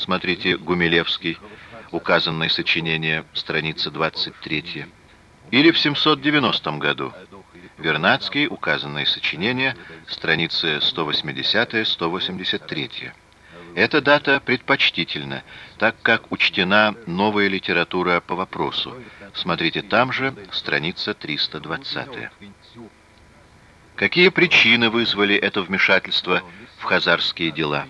смотрите Гумилевский, указанное сочинение, страница 23, или в 790 году, Вернадский, указанное сочинение, страницы 180-183. Эта дата предпочтительна, так как учтена новая литература по вопросу. Смотрите там же, страница 320. Какие причины вызвали это вмешательство в хазарские дела?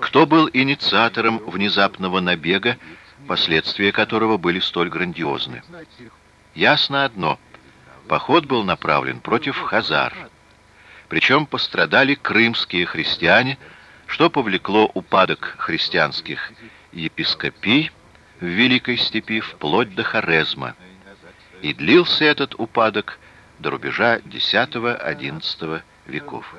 Кто был инициатором внезапного набега, последствия которого были столь грандиозны? Ясно одно. Поход был направлен против хазар. Причем пострадали крымские христиане, что повлекло упадок христианских епископий в Великой Степи вплоть до Хорезма. И длился этот упадок до рубежа X-XI веков.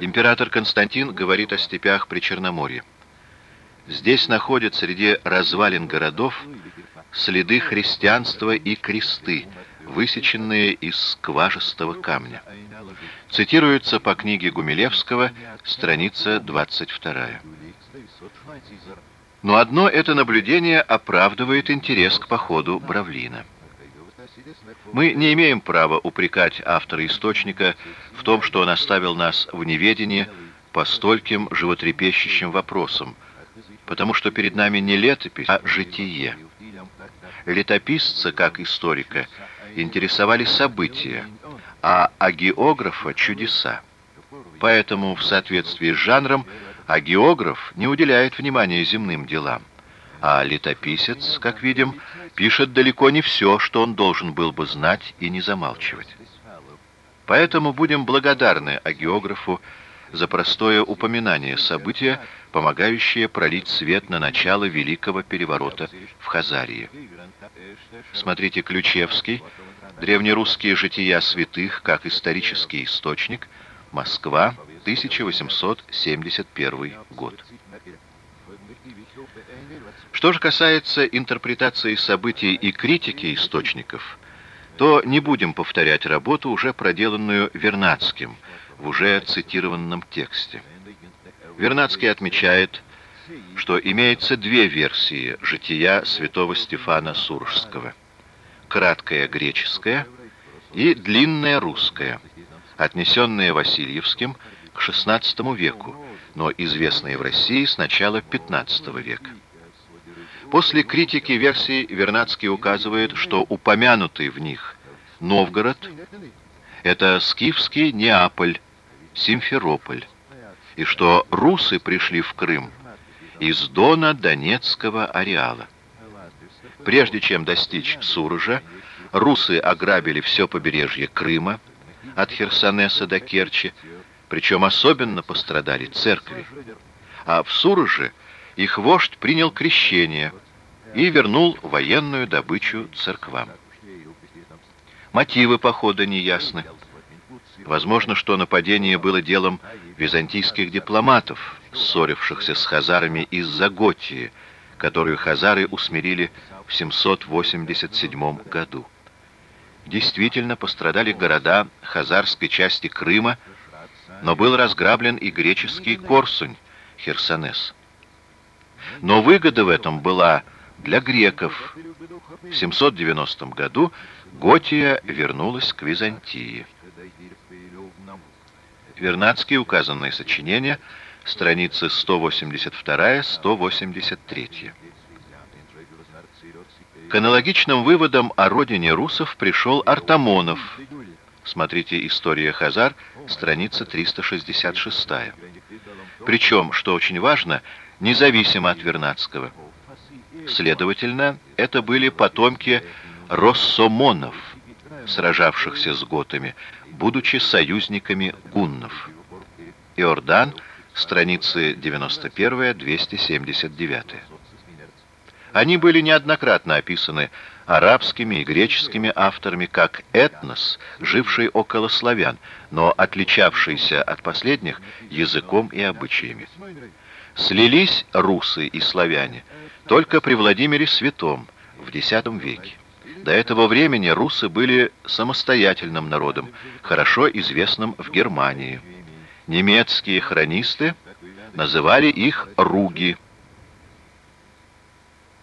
Император Константин говорит о степях при Черноморье. Здесь находят среди развалин городов следы христианства и кресты, высеченные из скважистого камня. Цитируется по книге Гумилевского, страница 22. Но одно это наблюдение оправдывает интерес к походу Бравлина. Мы не имеем права упрекать автора источника в том, что он оставил нас в неведении по стольким животрепещущим вопросам, потому что перед нами не летопись, а житие. Летописца, как историка, интересовали события, а агеографа — чудеса. Поэтому в соответствии с жанром агеограф не уделяет внимания земным делам, а летописец, как видим, пишет далеко не все, что он должен был бы знать и не замалчивать. Поэтому будем благодарны агеографу за простое упоминание события, помогающее пролить свет на начало Великого Переворота в Хазарии. Смотрите Ключевский, Древнерусские жития святых, как исторический источник, Москва, 1871 год. Что же касается интерпретации событий и критики источников, то не будем повторять работу, уже проделанную Вернадским в уже цитированном тексте. Вернадский отмечает, что имеется две версии жития святого Стефана Суржского. Краткая греческая и длинная русская, отнесенная Васильевским к XVI веку, но известные в России с начала XV века. После критики версий Вернадский указывает, что упомянутый в них Новгород — это скифский Неаполь, Симферополь, и что русы пришли в Крым из Дона Донецкого ареала. Прежде чем достичь Сурожа, русы ограбили все побережье Крыма, от Херсонеса до Керчи, причем особенно пострадали церкви. А в Суроже их вождь принял крещение и вернул военную добычу церквам. Мотивы похода неясны. Возможно, что нападение было делом византийских дипломатов, ссорившихся с хазарами из-за Готии, которую хазары усмирили в 787 году. Действительно пострадали города хазарской части Крыма, но был разграблен и греческий Корсунь, Херсонес. Но выгода в этом была для греков. В 790 году Готия вернулась к Византии. Вернадские указанные сочинения, страницы 182-183. К аналогичным выводам о родине русов пришел Артамонов. Смотрите «История Хазар», страница 366. Причем, что очень важно, независимо от Вернадского. Следовательно, это были потомки россомонов, сражавшихся с готами, будучи союзниками гуннов. Иордан, страницы 91-279. Они были неоднократно описаны арабскими и греческими авторами как этнос, живший около славян, но отличавшийся от последних языком и обычаями. Слились русы и славяне только при Владимире Святом в X веке. До этого времени русы были самостоятельным народом, хорошо известным в Германии. Немецкие хронисты называли их «руги».